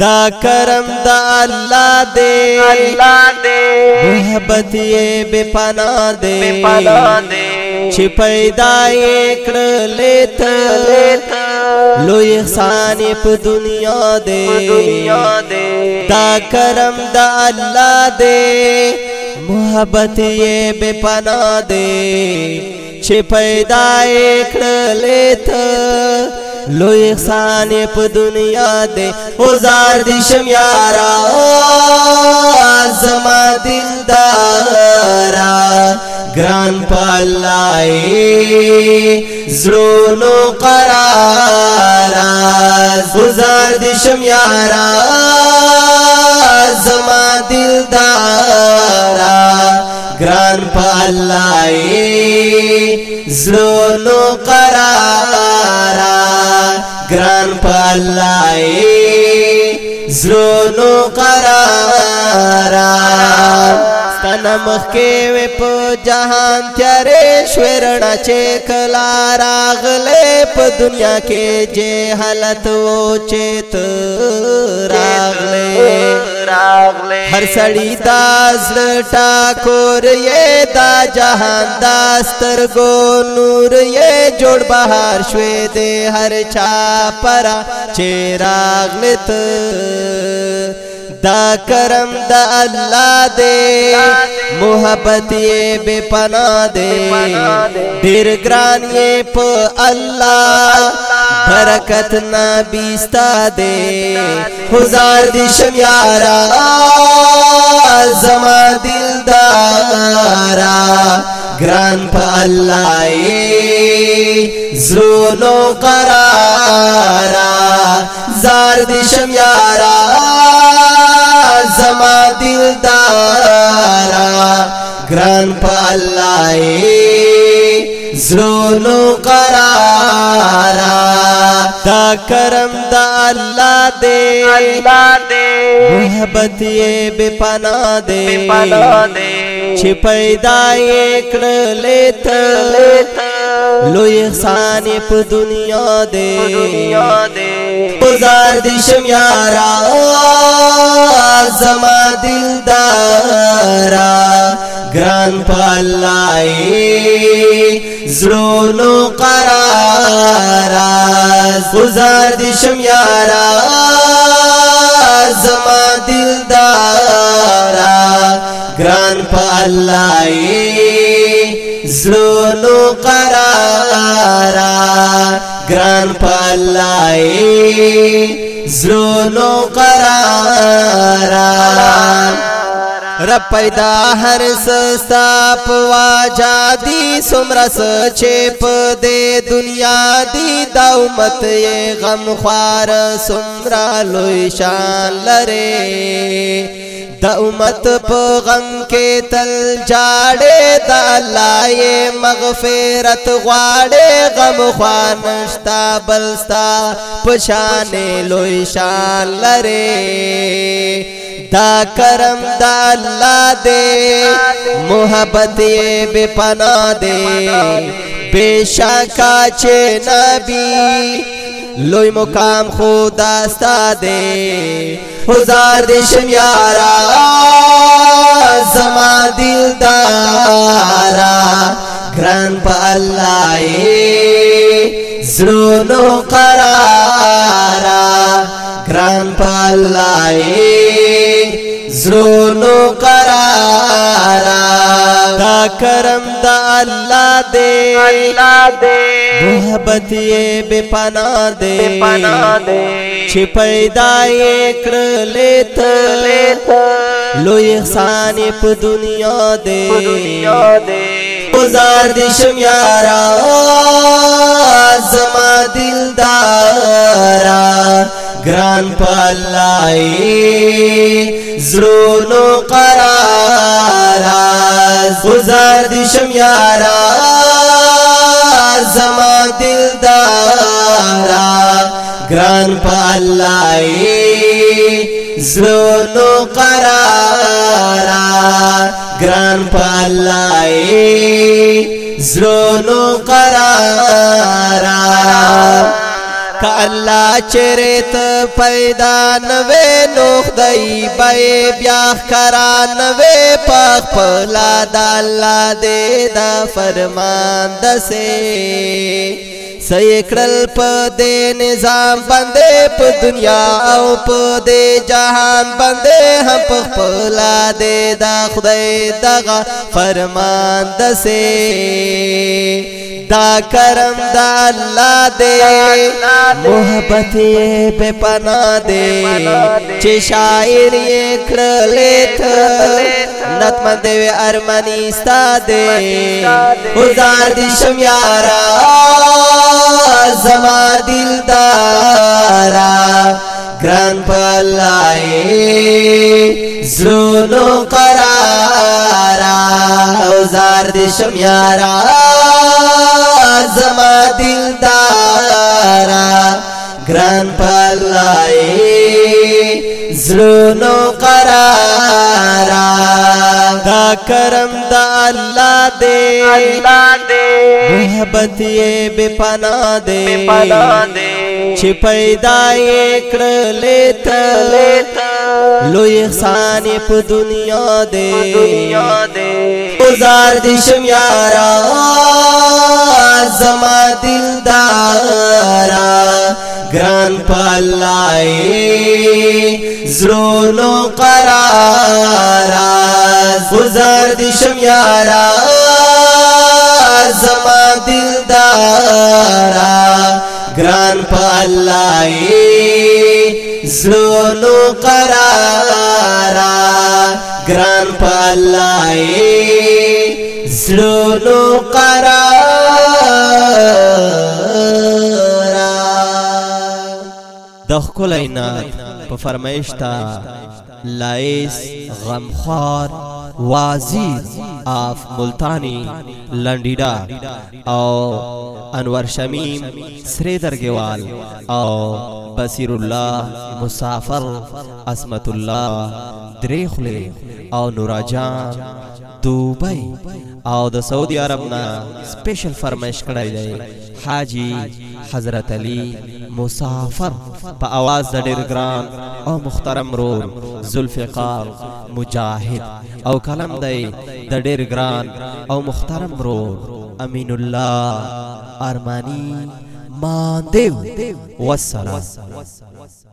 دا کرم دا اللہ دے اللہ دے محبت یہ بے پناہ دے بے پناہ دے چې پیدا یې کړلې ته لوی احسان په دنیا دې دا کرم د الله دې محبت یې بے پناه دې چې پیدا یې کړلې ته لوی احسان په دنیا دې هزار دي شم یارا زما دلدارا ګران پالای زړونو قرارا هزار دي شم یارا زما دلدارا ګران پالای زړونو قرارا گران پالای زلو قرار ستنه مخ کې په جهان تیارې شورنا چې کلا راغله په دنیا کې چې حالت و چې راغله راغله هر سړی دا زړه ټاکور یې دا جهان دا سترګو نور یې جوړ بهار شوه دې هر چا پرا چې راغله کرم دا اللہ دے محبت یہ بے پنا دے دیر گران یہ پو اللہ برکت نہ ہزار دی شمیارا زمان دل دارا گران پا اللہ زلو قرارا زار دشم یارا زما دلدارا گران پا اللہ اے زلونو قرارا دا کرم دا اللہ دے محبت یہ بے پناہ دے چھ پیدا یہ کڑ لیتا لوی احسان په دنیا دې گزار دې شم یارا زما دلدارا ګران پالای زړونو قرارا گزار دې شم یارا گران په الله زړونو قرار گران په الله زړونو قرار رب پیدا هر سستا پواجا دی سمرس چپ دے دنیا دی دا امت یہ غم خوار سمرا لوی شان لرے دا امت په غم کې تل جاړې دا الله یې مغفرت غواړې غم خوانشتا بلستا پشانې لوی شان لره کرم دا اللہ دے محبت بے بے پناہ دے شاکا پیشہ کا چین لکام خود دے ہزار دش یار زمان دل دارا گران په الله زړونو قرارا گران په الله زړونو قرارا دا کرم دا الله دے الله دے محبت یې بے پناه دے بے پناه دے چې پیدا یې کړلې ته لوی احسان په دنیا دے په دنیا دے گزار دشم یارا زما دل دارا گران پائے ضرور قرارا گزار دشم یارا زما دل دارا گران پا اللہ زلونو قرارا گران پا اللہ زلونو قرارا که الله چیرې ته پیدا نه وې نو خدای به بیا ښکارا نه وې په خپل د الله دې دا فرمان دسه سیکړل په دې نظام باندې په دنیا او په دې جهان باندې هم په خپل دې دا خدای دغه فرمان دسه دا کرم دا اللہ دے محبت یہ بے پنا دے چی یہ تھا نتمن دے ارمانی ستا دے ازار دشا زما دل دارا گران دا گرن لائے ازار پر سارا زما دلدارا گران پلائے زلونو قرارا کرم دا اللہ دے اللہ دے محبت یہ بے پناہ دے بے پناہ دے چې پیدا یې کړلې ته لوی احسان په دنیا دې دنیا دې گزار دي شم یارا زما دلدارا ګران پلای زړونو قرارا گزار دشم یارا زما دلدارا گران پا اللہ زلو قرارا گران پا اللہ زلو قرارا دخکل اینا پا فرمیشتا لائس غمخوار آف ملتانی لنڈیڈا او او او او انور شمیم بصیر اللہ اللہ مسافر عصمت دریخلے نورا جان دوبئی د سعودی عرب نا اسپیشل فرمائش کرائی جائے حاجی حضرت علی مسافر پا آواز د او مخترم رور ذوالفقار مجاهد او کلم دی د او مخترم رور امین الله ارمانی ماندیو والسلام